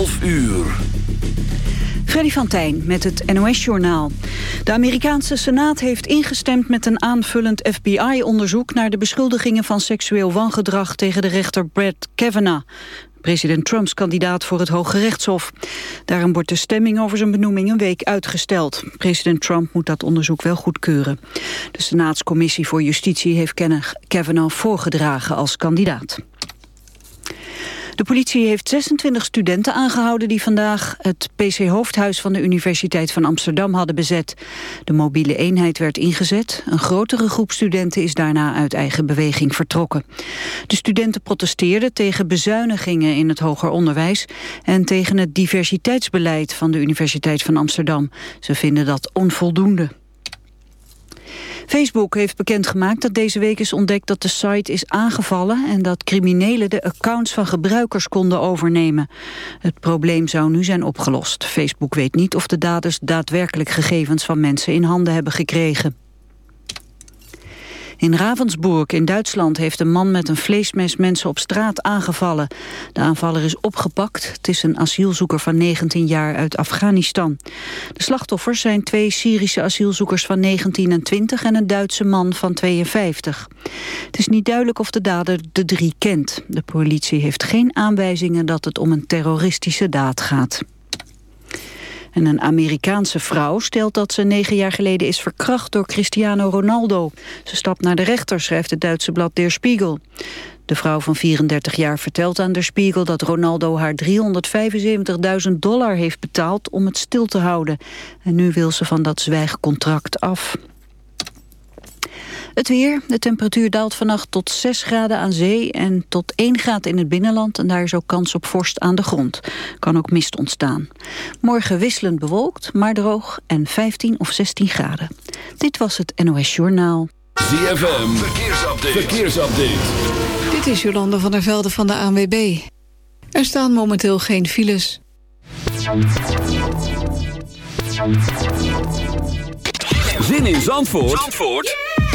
12 uur. Freddy van Tijn met het NOS-journaal. De Amerikaanse Senaat heeft ingestemd met een aanvullend FBI-onderzoek... naar de beschuldigingen van seksueel wangedrag tegen de rechter Brett Kavanaugh. President Trumps kandidaat voor het Hoge Rechtshof. Daarom wordt de stemming over zijn benoeming een week uitgesteld. President Trump moet dat onderzoek wel goedkeuren. De Senaatscommissie voor Justitie heeft Kavanaugh voorgedragen als kandidaat. De politie heeft 26 studenten aangehouden die vandaag het PC-hoofdhuis van de Universiteit van Amsterdam hadden bezet. De mobiele eenheid werd ingezet. Een grotere groep studenten is daarna uit eigen beweging vertrokken. De studenten protesteerden tegen bezuinigingen in het hoger onderwijs en tegen het diversiteitsbeleid van de Universiteit van Amsterdam. Ze vinden dat onvoldoende. Facebook heeft bekendgemaakt dat deze week is ontdekt dat de site is aangevallen en dat criminelen de accounts van gebruikers konden overnemen. Het probleem zou nu zijn opgelost. Facebook weet niet of de daders daadwerkelijk gegevens van mensen in handen hebben gekregen. In Ravensburg in Duitsland heeft een man met een vleesmes mensen op straat aangevallen. De aanvaller is opgepakt. Het is een asielzoeker van 19 jaar uit Afghanistan. De slachtoffers zijn twee Syrische asielzoekers van 19 en 20 en een Duitse man van 52. Het is niet duidelijk of de dader de drie kent. De politie heeft geen aanwijzingen dat het om een terroristische daad gaat. En een Amerikaanse vrouw stelt dat ze negen jaar geleden is verkracht door Cristiano Ronaldo. Ze stapt naar de rechter, schrijft het Duitse blad Der Spiegel. De vrouw van 34 jaar vertelt aan Der Spiegel dat Ronaldo haar 375.000 dollar heeft betaald om het stil te houden. En nu wil ze van dat zwijgcontract af. Het weer. De temperatuur daalt vannacht tot 6 graden aan zee en tot 1 graad in het binnenland. En daar is ook kans op vorst aan de grond. Kan ook mist ontstaan. Morgen wisselend bewolkt, maar droog en 15 of 16 graden. Dit was het NOS Journaal. ZFM. Verkeersupdate. Verkeersupdate. Dit is Jolanda van der Velde van de ANWB. Er staan momenteel geen files. Zin in Zandvoort? Zandvoort?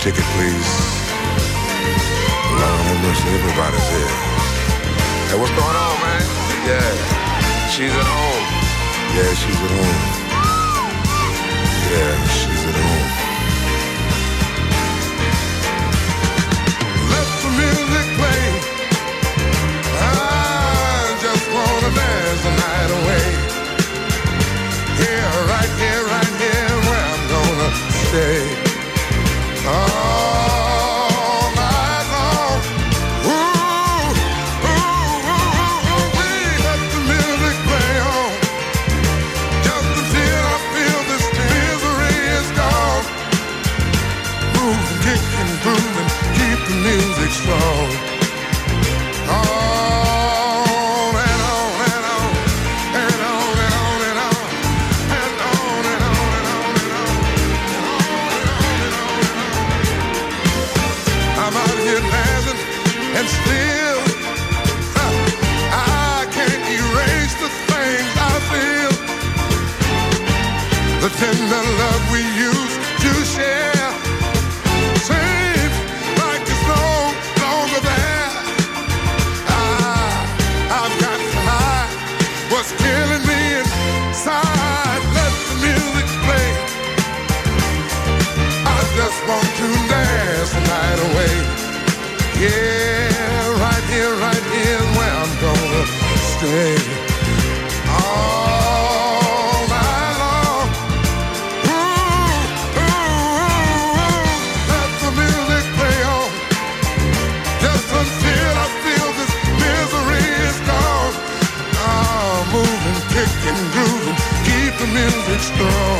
ticket, please. Lord have mercy, everybody's here. Hey, what's going on, man? Yeah, she's at home. Yeah, she's at home. Yeah, she's at home. Let the music play. I just wanna dance the night away. Here, right here, right here, where I'm gonna stay. strong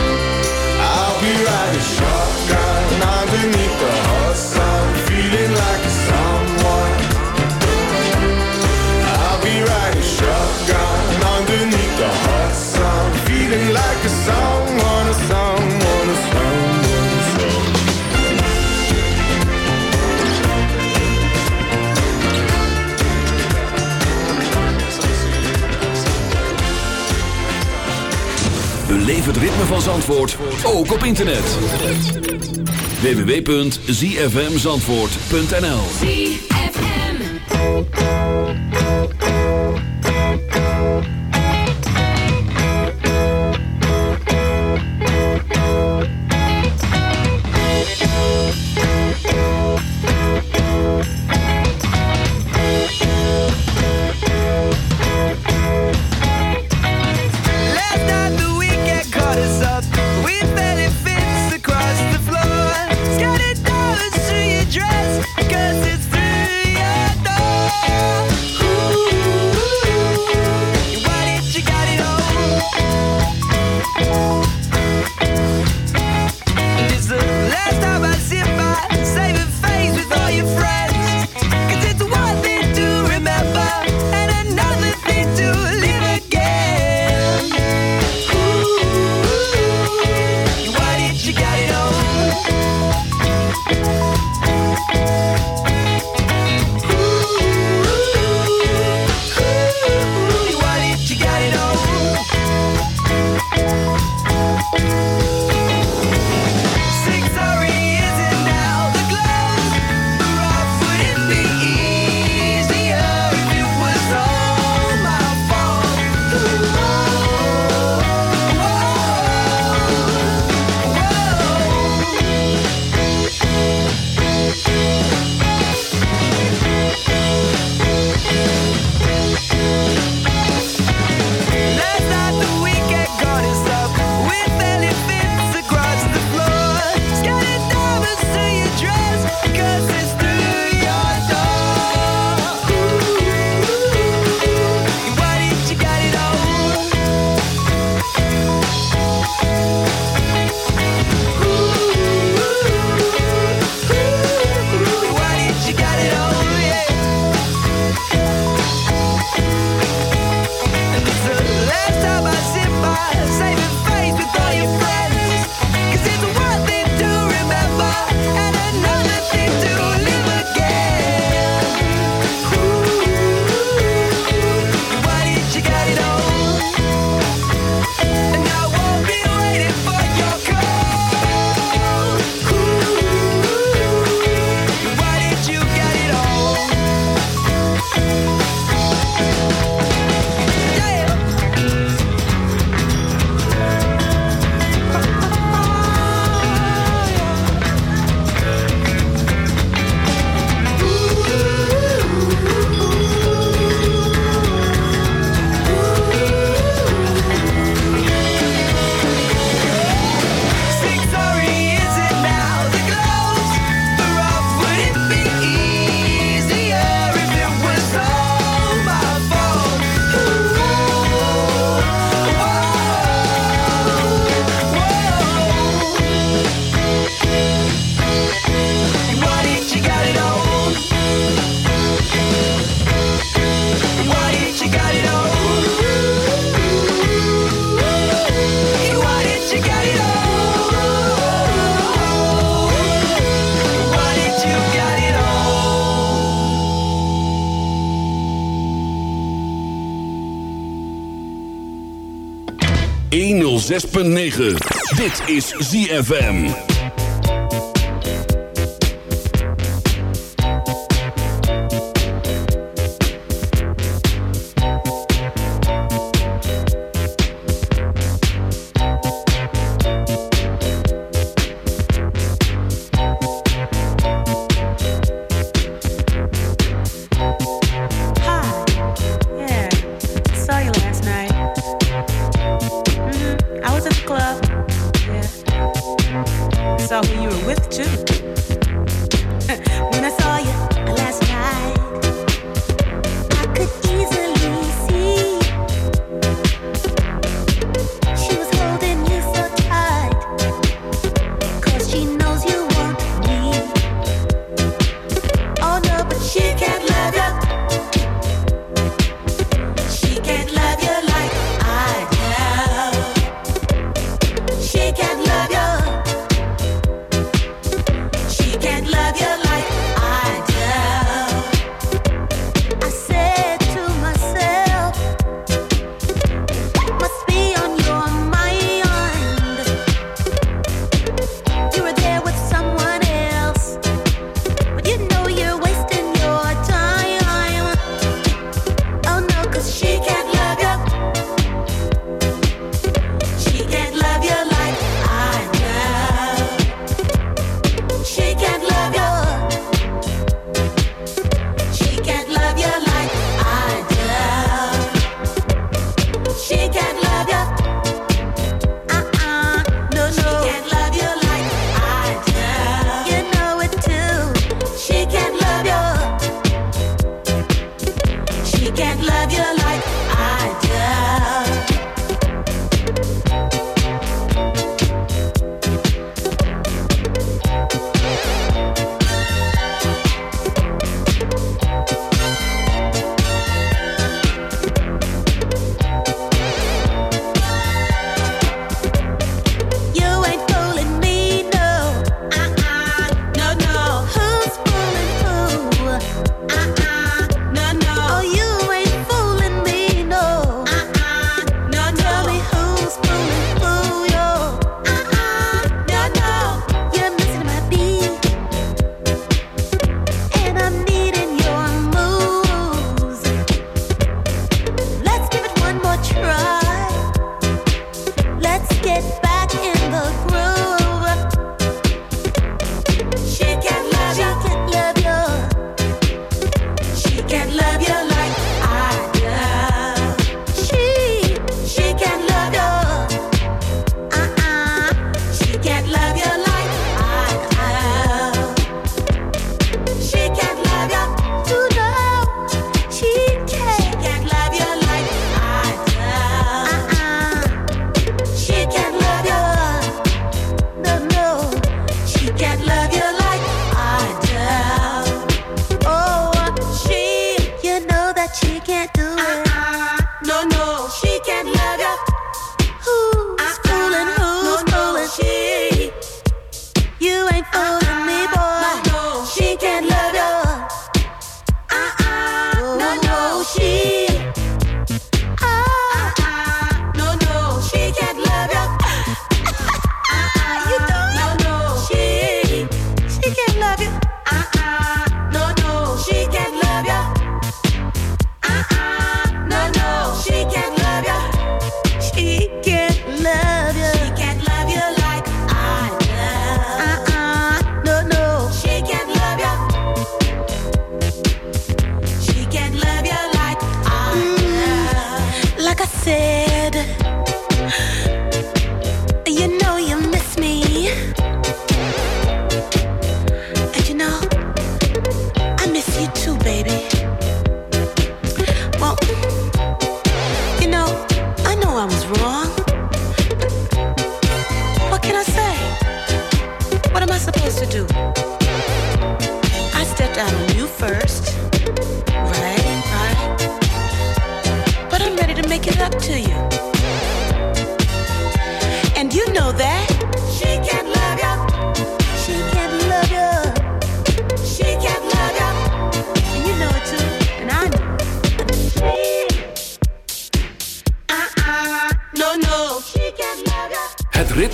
Het ritme van Zandvoort, ook op internet. www.zfmzandvoort.nl 106.9. Dit is ZFM. love you.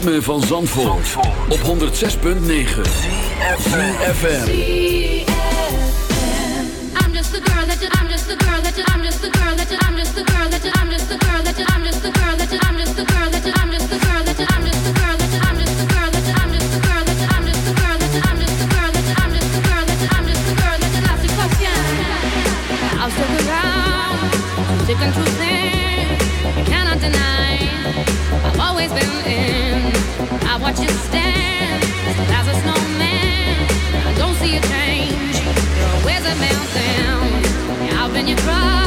van Zandvoort, op 106.9 CFFM I'm just the girl that you, I'm just the girl that you, I'm just the girl that I'm just the girl that I'm just the girl that you, I'm just the girl that you, I'm just the girl that you, I'm just the girl that I'm just the girl that I'm just the girl that I'm just the girl that I'm just the girl that I'm just the girl that I'm just the girl that I'm just the girl that you, just the girl cannot deny. Always been in. I've been your crowd.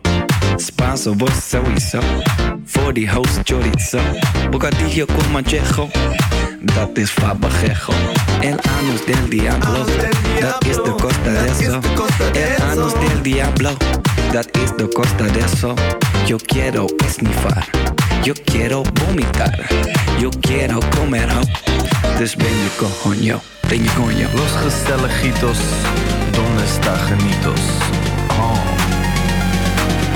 Spanso, vos sowieso. Voor die host chorizo. Bocadillo con manchejo. Dat is fabajejo. El anus del diablo. Dat is de costa de eso. diablo, dat is de costa de eso. Yo quiero esnifar, yo quiero vomitar, yo quiero comer ho. Dus ben je coño, ben je coño. Los gezelligitos, donde está genitos? Oh.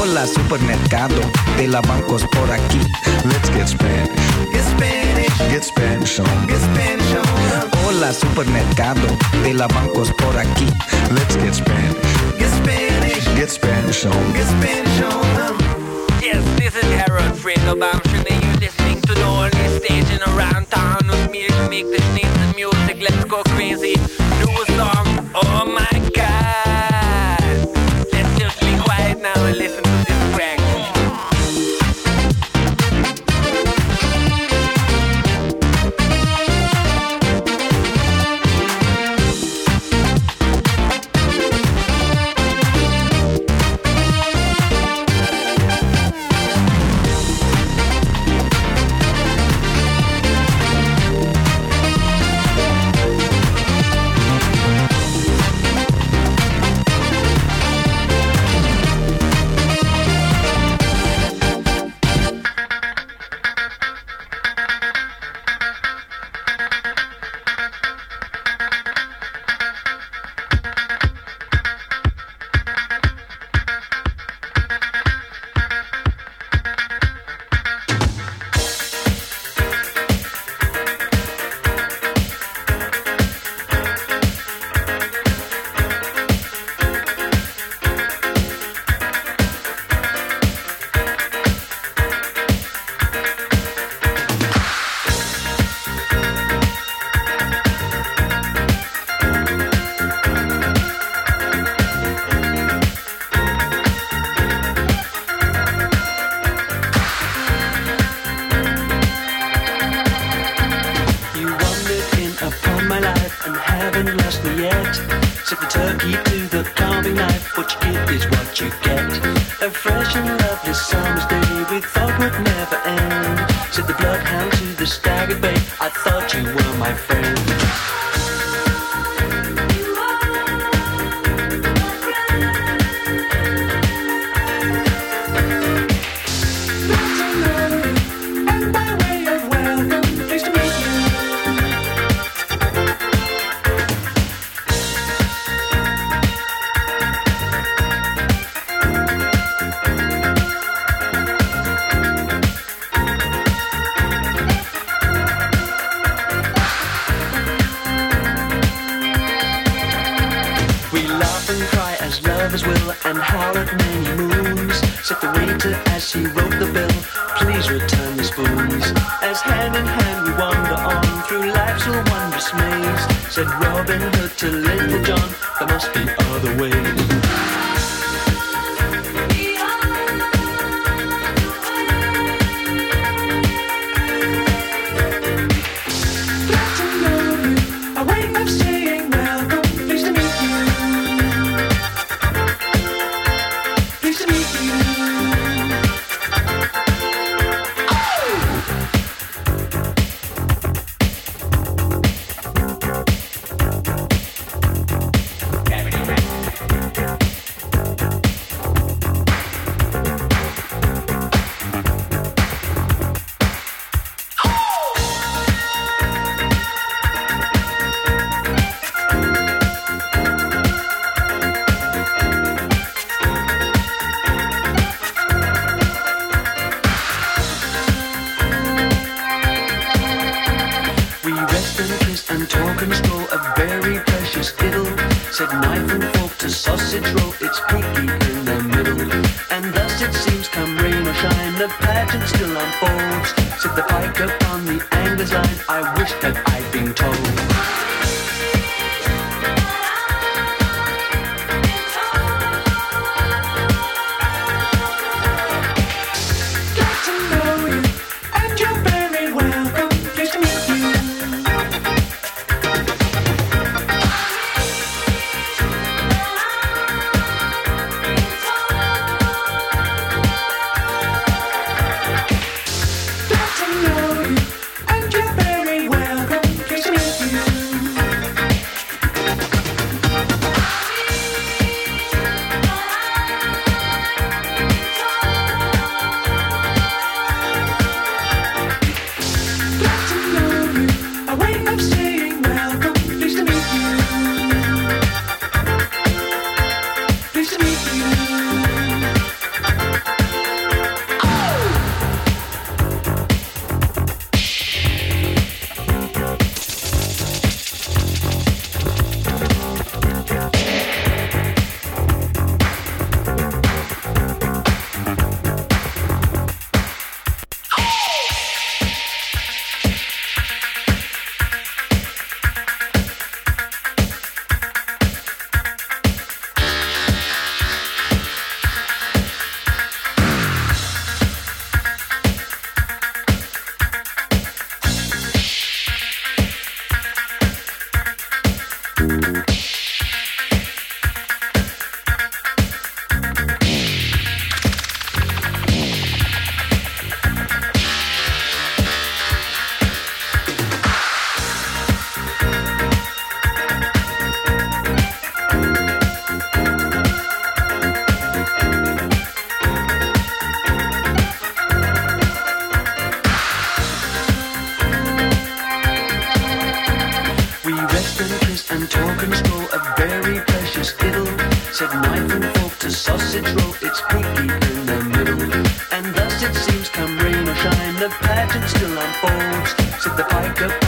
Hola supermercado, de la bancos por aquí. Let's get Spanish. Get Spanish. Get Spanish on. Get Spanish on. Hola supermercado, de la bancos por aquí. Let's get Spanish. Get Spanish. Get Spanish on. Get Spanish on. Yes, this is Harold Fredo Bamshin and you're listening to the only station around town with me to make the sneeze of music. Let's go crazy. I've been told. pageant still unfolds, keeps the pike of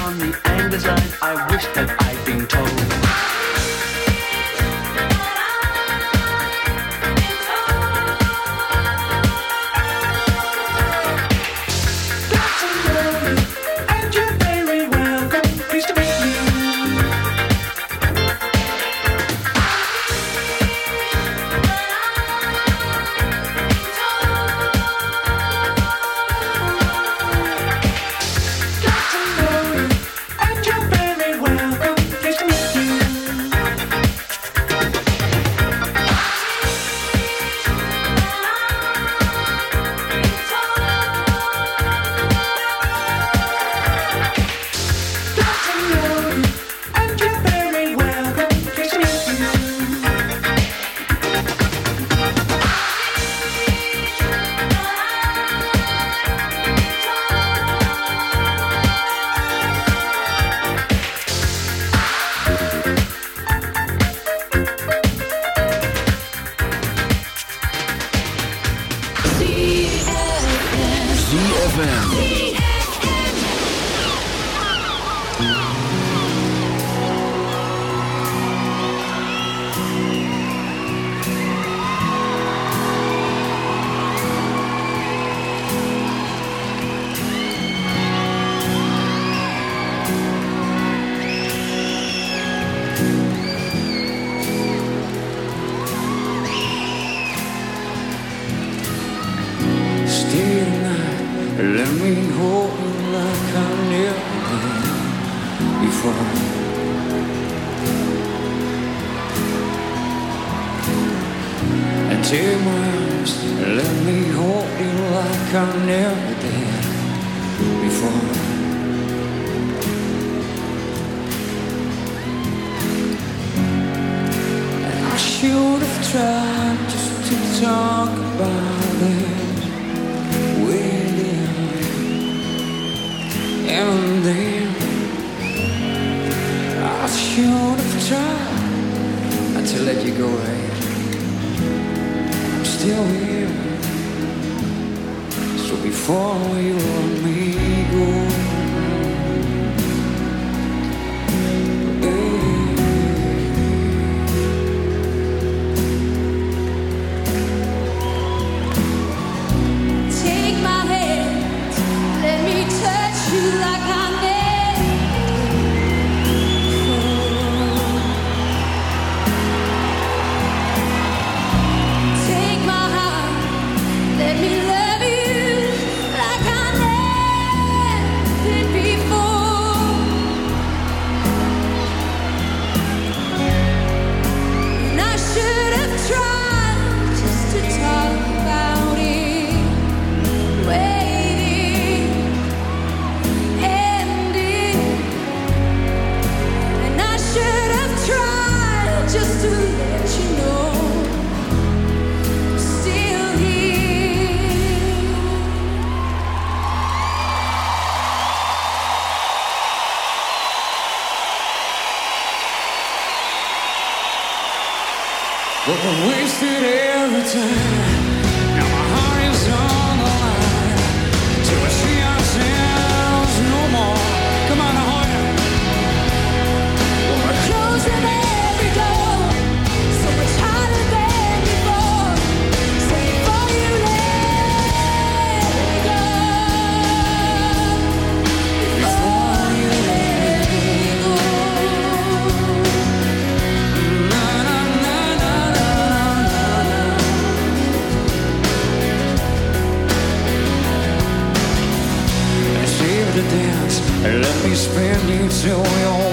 talk about it with you. And then I should have tried to let you go right. I'm still here. So before you I wasted every time. spend you till you're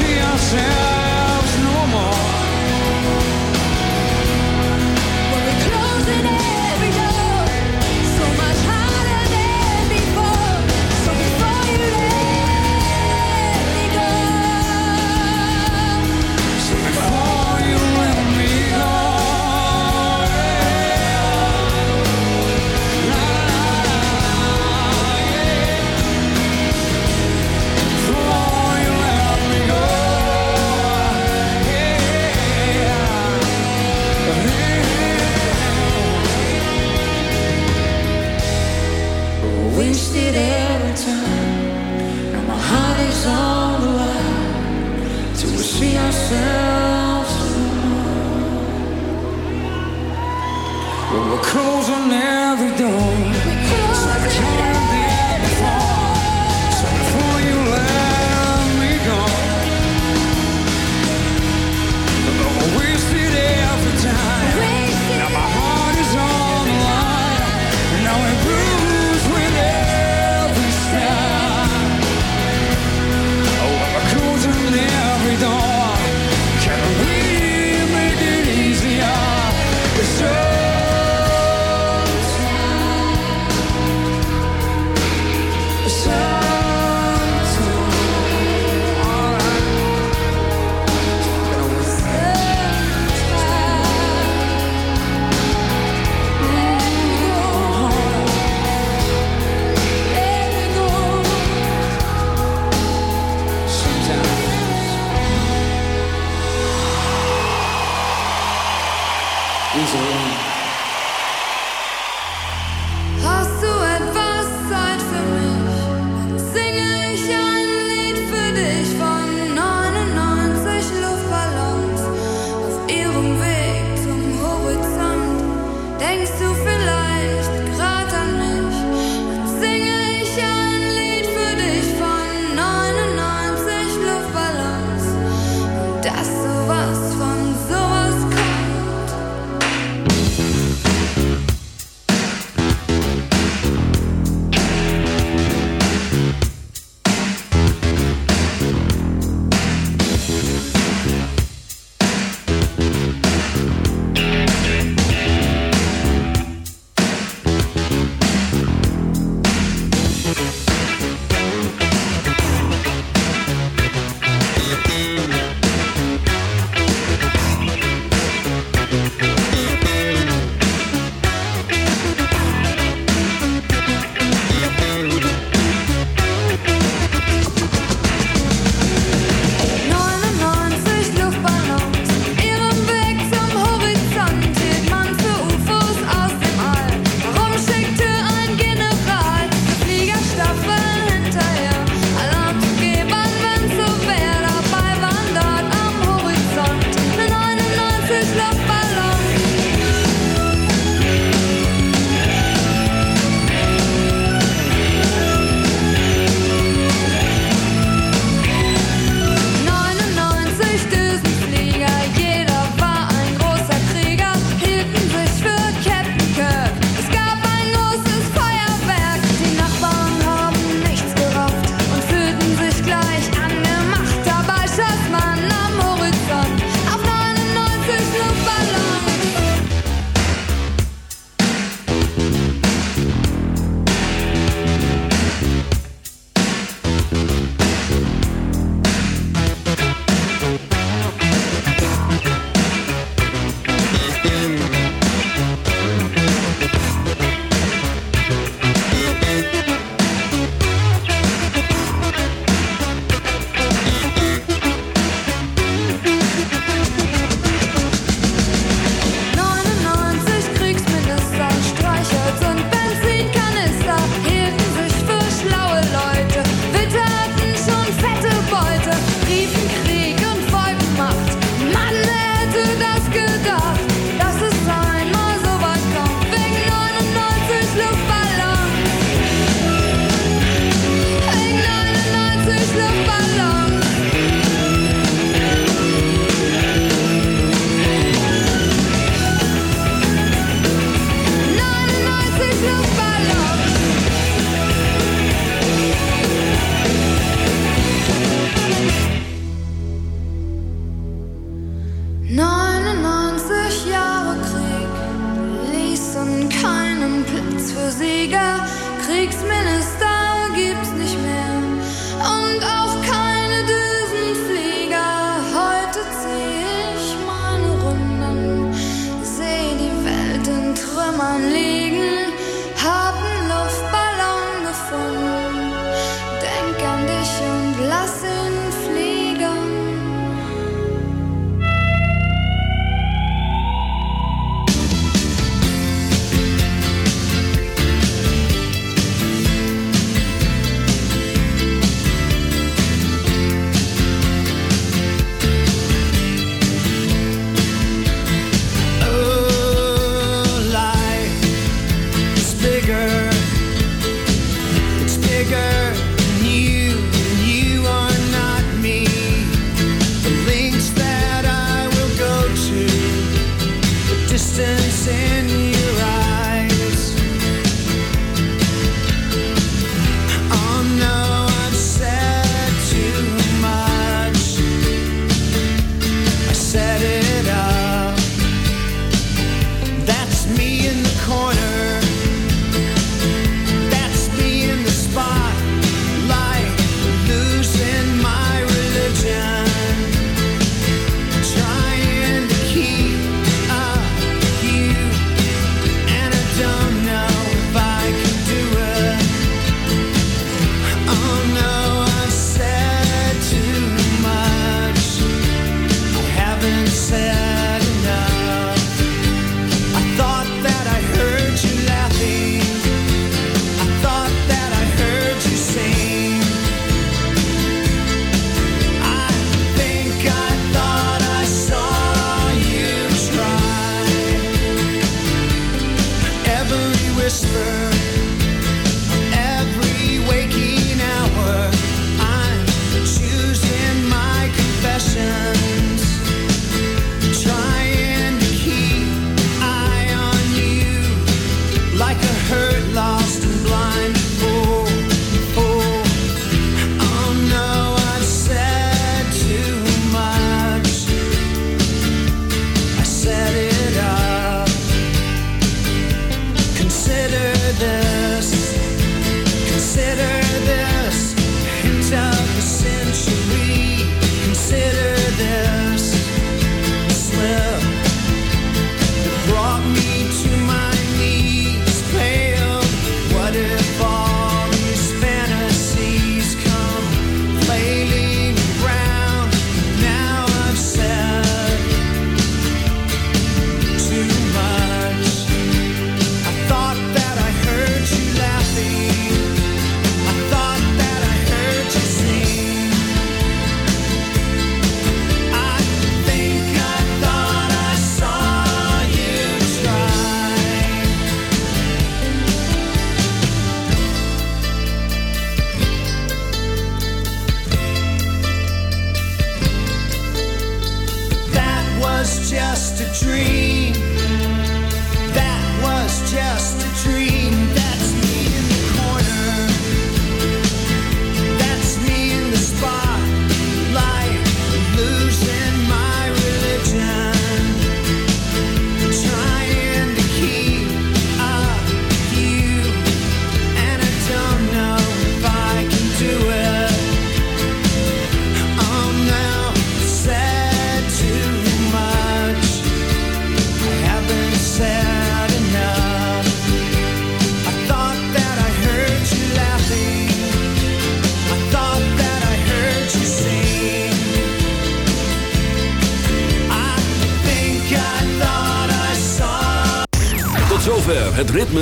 Deus é